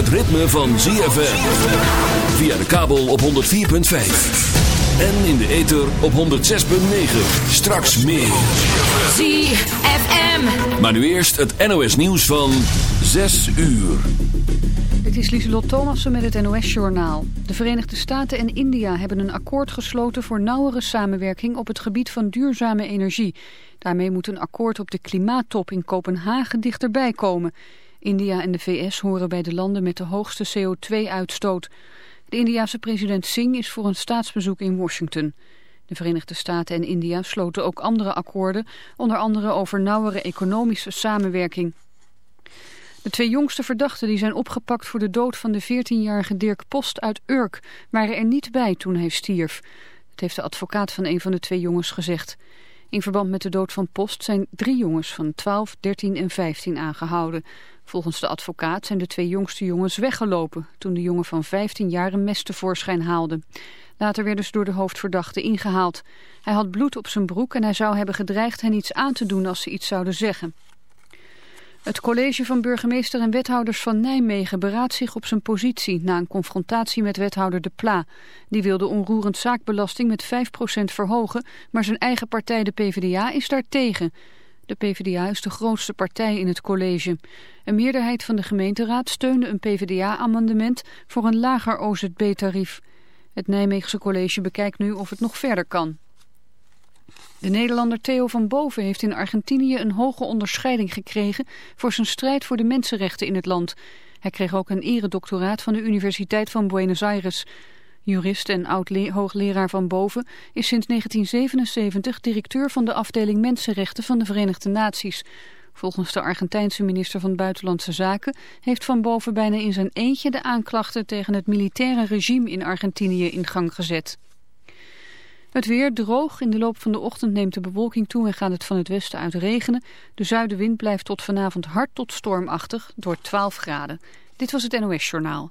Het ritme van ZFM. Via de kabel op 104.5. En in de ether op 106.9. Straks meer. ZFM. Maar nu eerst het NOS nieuws van 6 uur. Dit is Lieselot Thomassen met het NOS-journaal. De Verenigde Staten en India hebben een akkoord gesloten voor nauwere samenwerking op het gebied van duurzame energie. Daarmee moet een akkoord op de klimaattop in Kopenhagen dichterbij komen. India en de VS horen bij de landen met de hoogste CO2-uitstoot. De Indiase president Singh is voor een staatsbezoek in Washington. De Verenigde Staten en India sloten ook andere akkoorden, onder andere over nauwere economische samenwerking. De twee jongste verdachten die zijn opgepakt voor de dood van de 14-jarige Dirk Post uit Urk waren er niet bij toen hij stierf. Dat heeft de advocaat van een van de twee jongens gezegd. In verband met de dood van Post zijn drie jongens van 12, 13 en 15 aangehouden. Volgens de advocaat zijn de twee jongste jongens weggelopen toen de jongen van 15 jaar een mes tevoorschijn haalde. Later werden ze door de hoofdverdachte ingehaald. Hij had bloed op zijn broek en hij zou hebben gedreigd hen iets aan te doen als ze iets zouden zeggen. Het college van burgemeester en wethouders van Nijmegen beraadt zich op zijn positie na een confrontatie met wethouder De Pla. Die wilde onroerend zaakbelasting met 5% verhogen, maar zijn eigen partij de PvdA is daar tegen. De PvdA is de grootste partij in het college. Een meerderheid van de gemeenteraad steunde een PvdA-amendement voor een lager OZB-tarief. Het Nijmeegse college bekijkt nu of het nog verder kan. De Nederlander Theo van Boven heeft in Argentinië een hoge onderscheiding gekregen voor zijn strijd voor de mensenrechten in het land. Hij kreeg ook een eredoctoraat van de Universiteit van Buenos Aires. Jurist en oud-hoogleraar van Boven is sinds 1977 directeur van de afdeling Mensenrechten van de Verenigde Naties. Volgens de Argentijnse minister van Buitenlandse Zaken heeft Van Boven bijna in zijn eentje de aanklachten tegen het militaire regime in Argentinië in gang gezet. Het weer droog. In de loop van de ochtend neemt de bewolking toe en gaat het van het westen uit regenen. De zuidenwind blijft tot vanavond hard tot stormachtig door 12 graden. Dit was het NOS Journaal.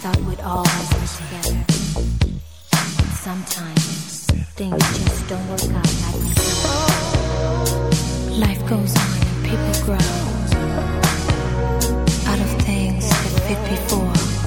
thought we'd always be together. Sometimes things just don't work out like we thought. Life goes on and people grow out of things that fit before.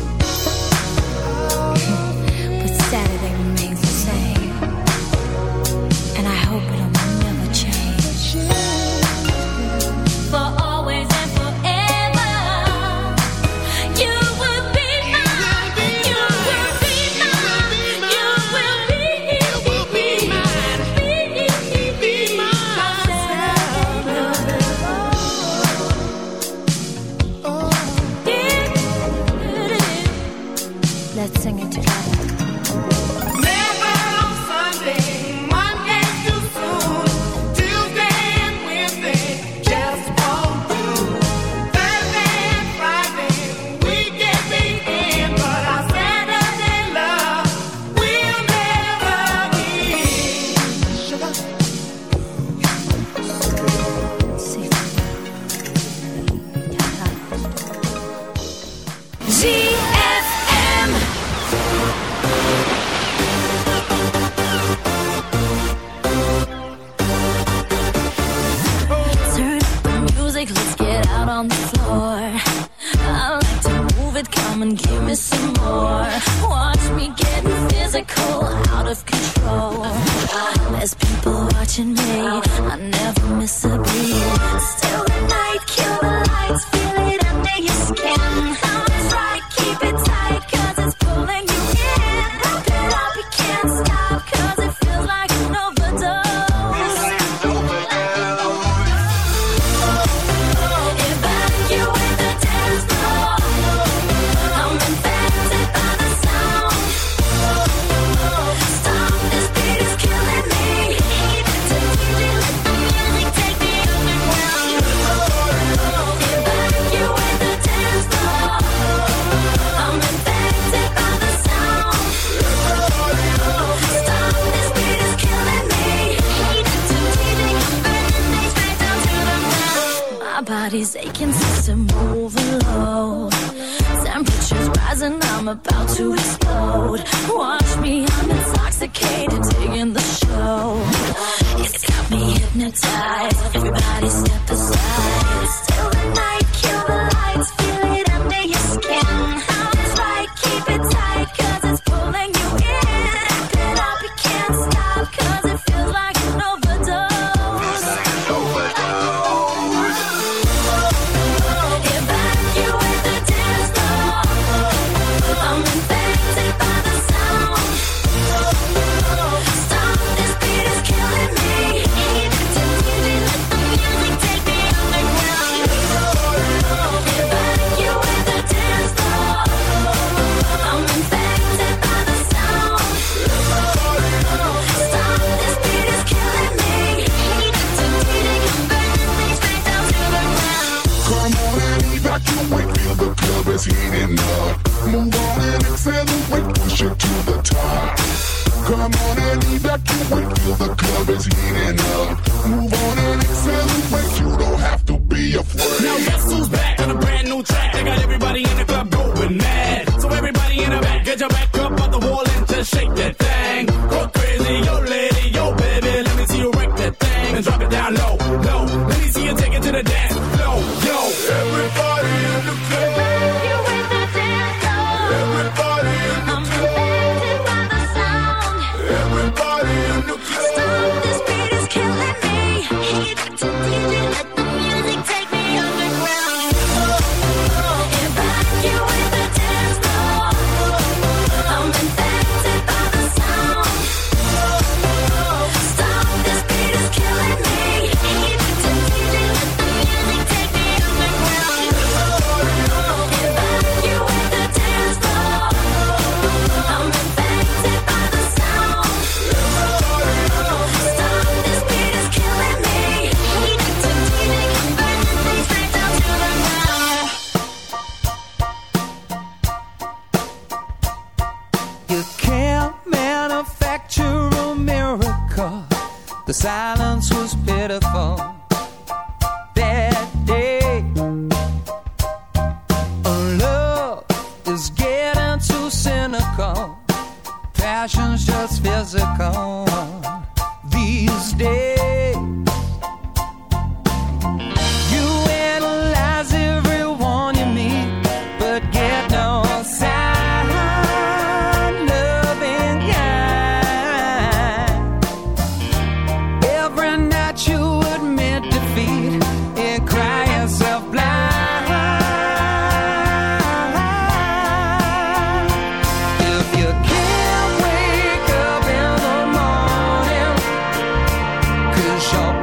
shop.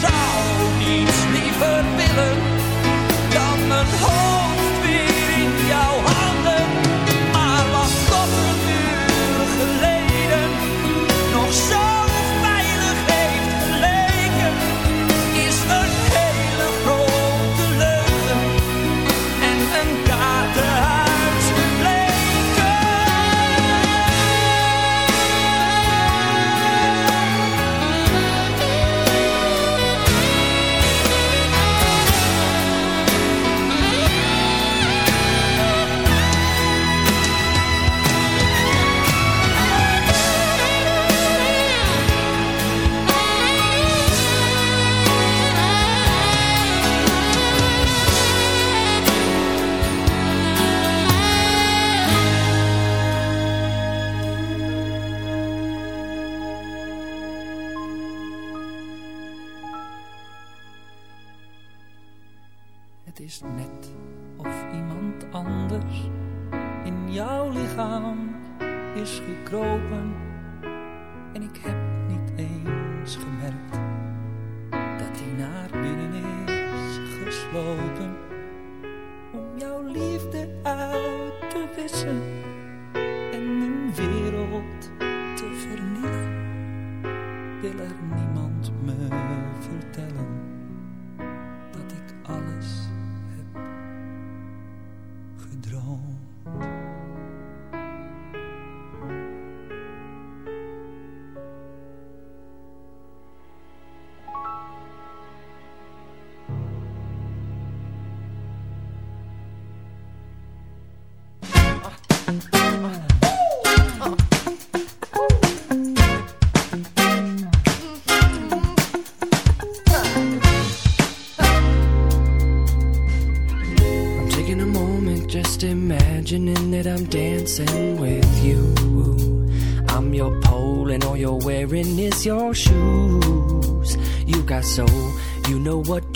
Zou niets liever willen dan mijn hoofd Wil er niemand me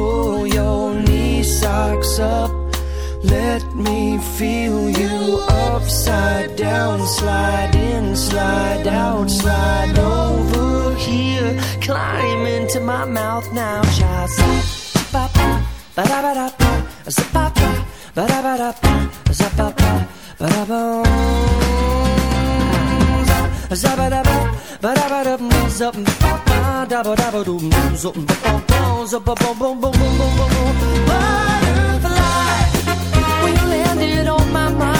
pull your knee socks up. Let me feel you upside down, slide in, slide out, slide over here. Climb into my mouth now, child. Ba ba ba da ba da ba, ba ba ba da ba da ba, Zabba dabba, ba dabba ba ba, ba ba ba, ba ba. Butterfly, when you landed on my mind.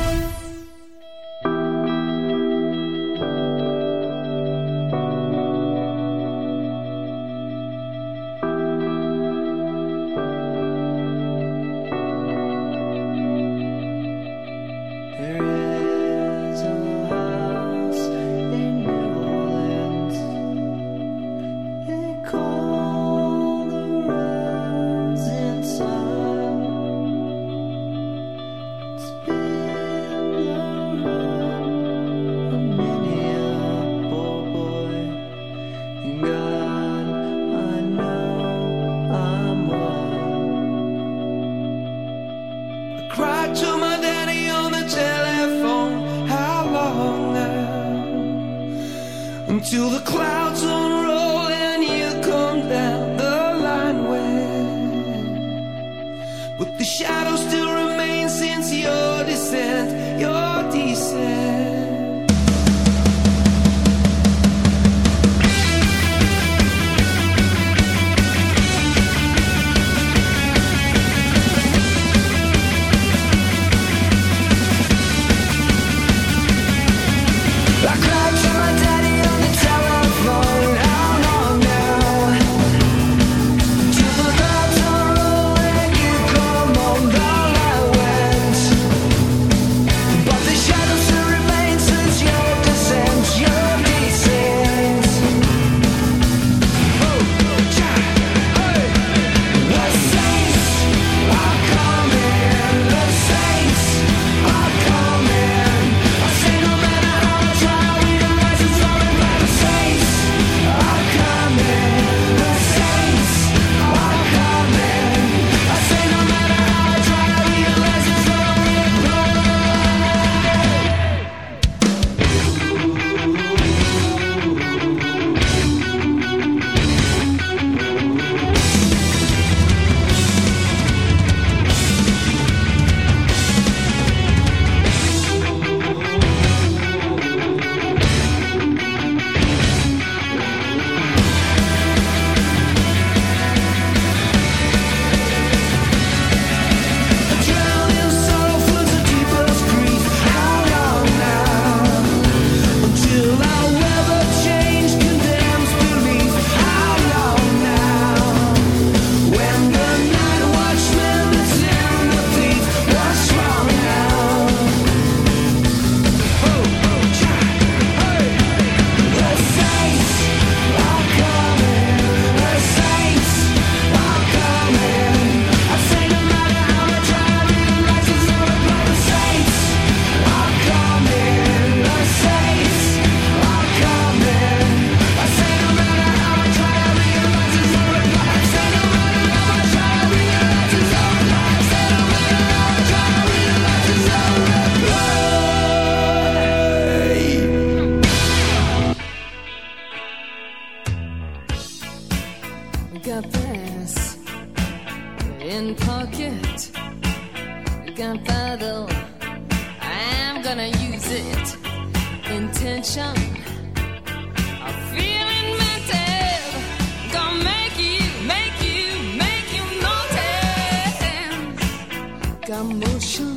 intention. Gonna make you, make you, make you notice. Got motion,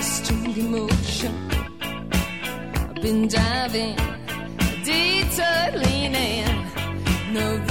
strong emotion. I've been diving, detour leaning, no.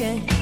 Okay.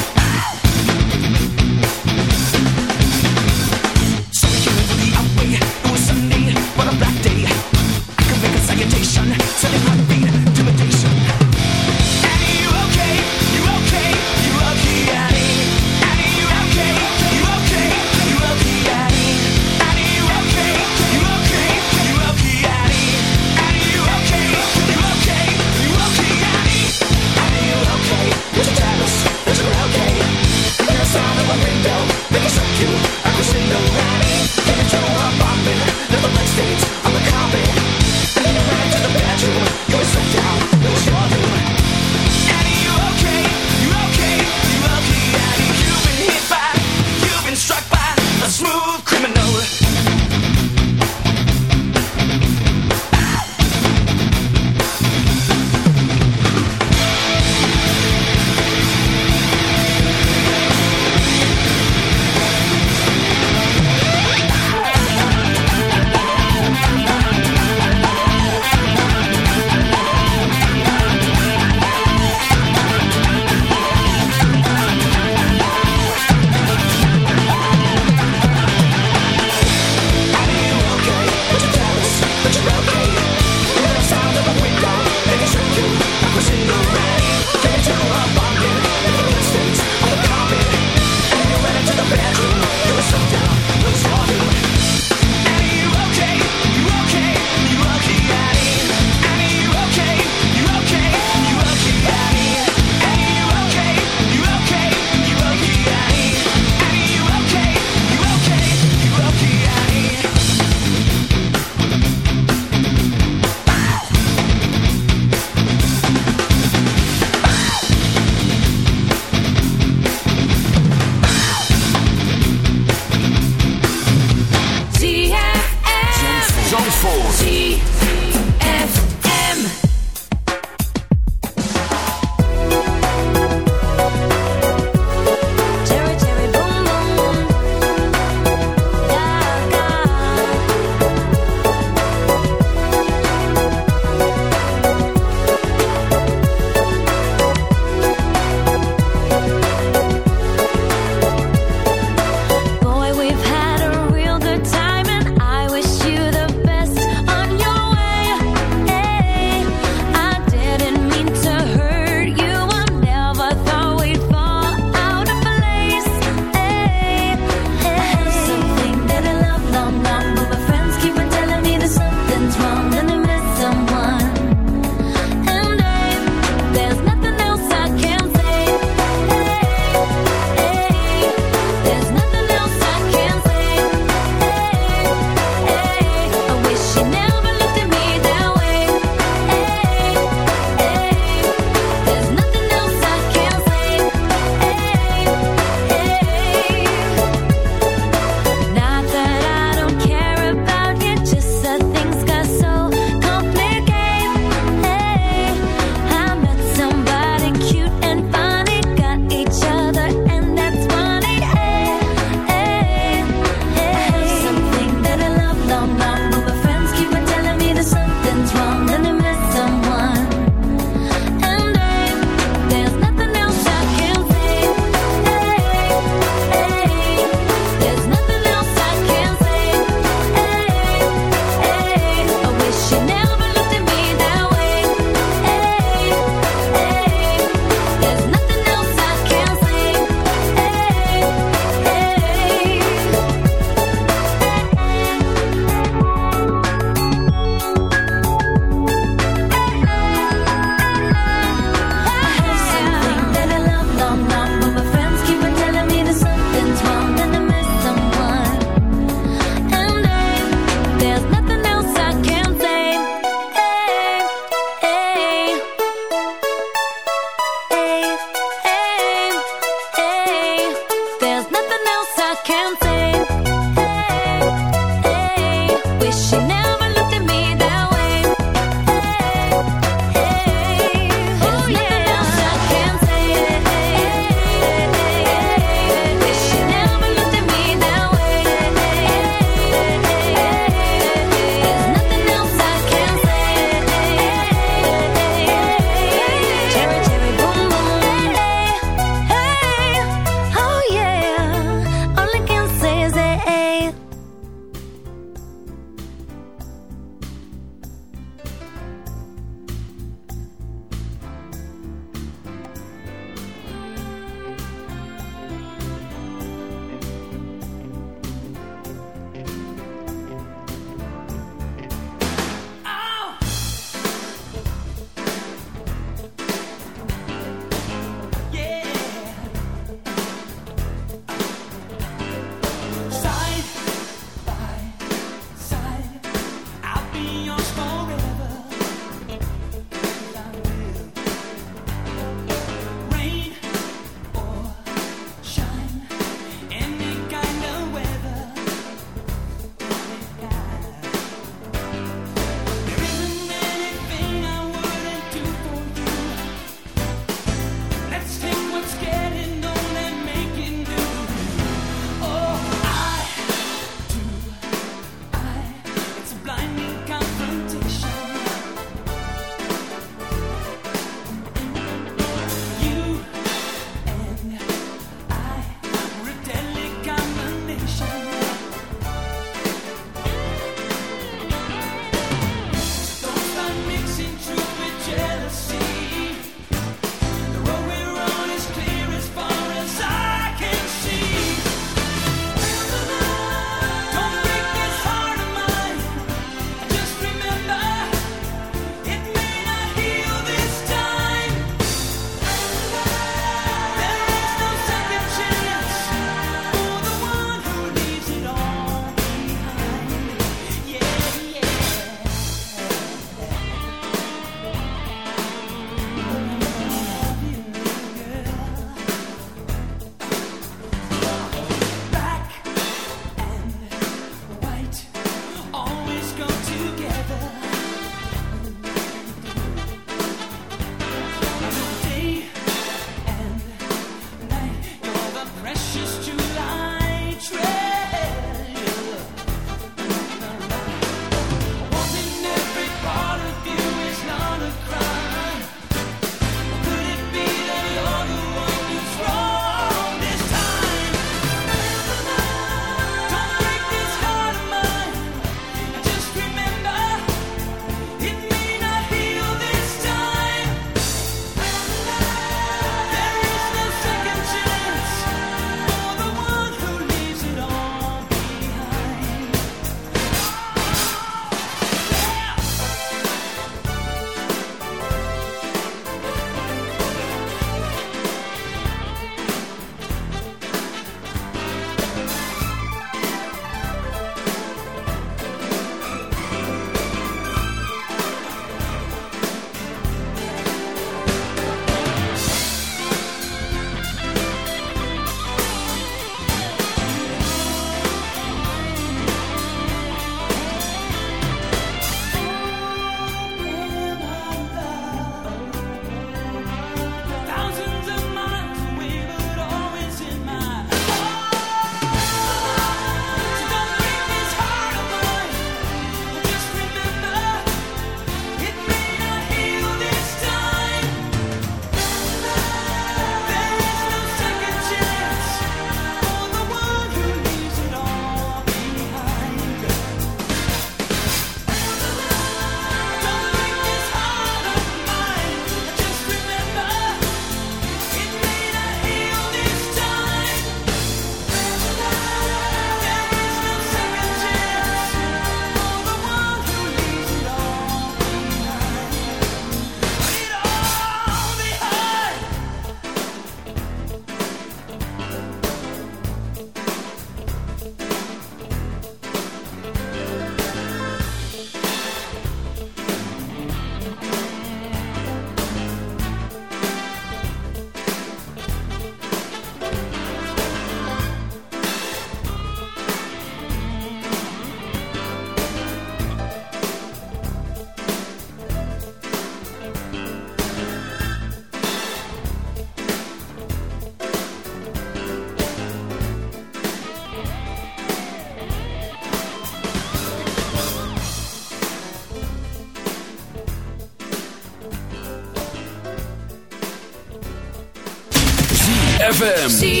ZFM.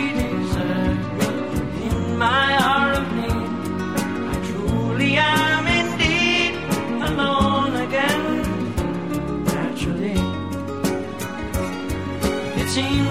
it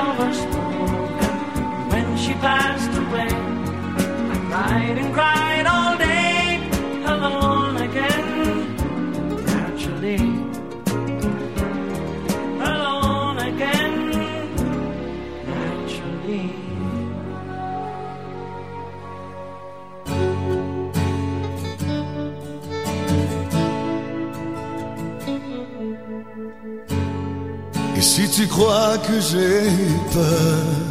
passed away, I cried and cried all day, alone again. Naturally, alone again. Naturally. Et si tu crois que j'ai peur,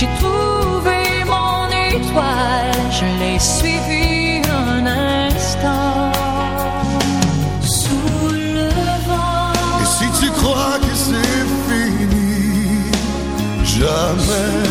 J'ai trouvé mon étoile, je l'ai suivi un instant. Sous. Et si tu crois que c'est fini, jamais.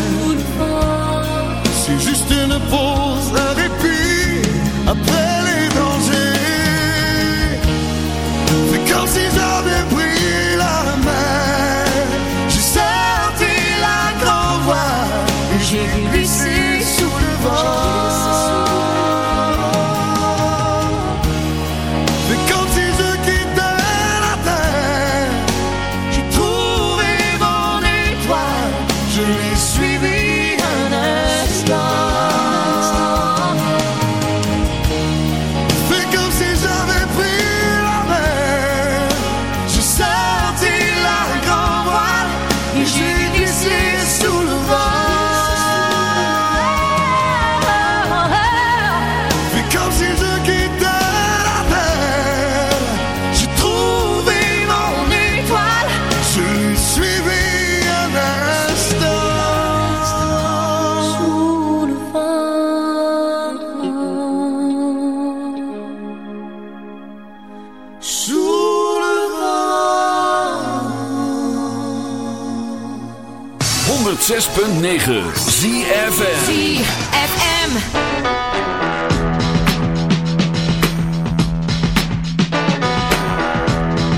106.9 ZFM ZFM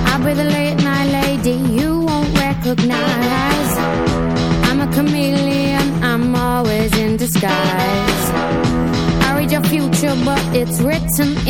I'll the late night lady you won't recognize. I'm a chameleon, I'm always in disguise. I read your future but it's written in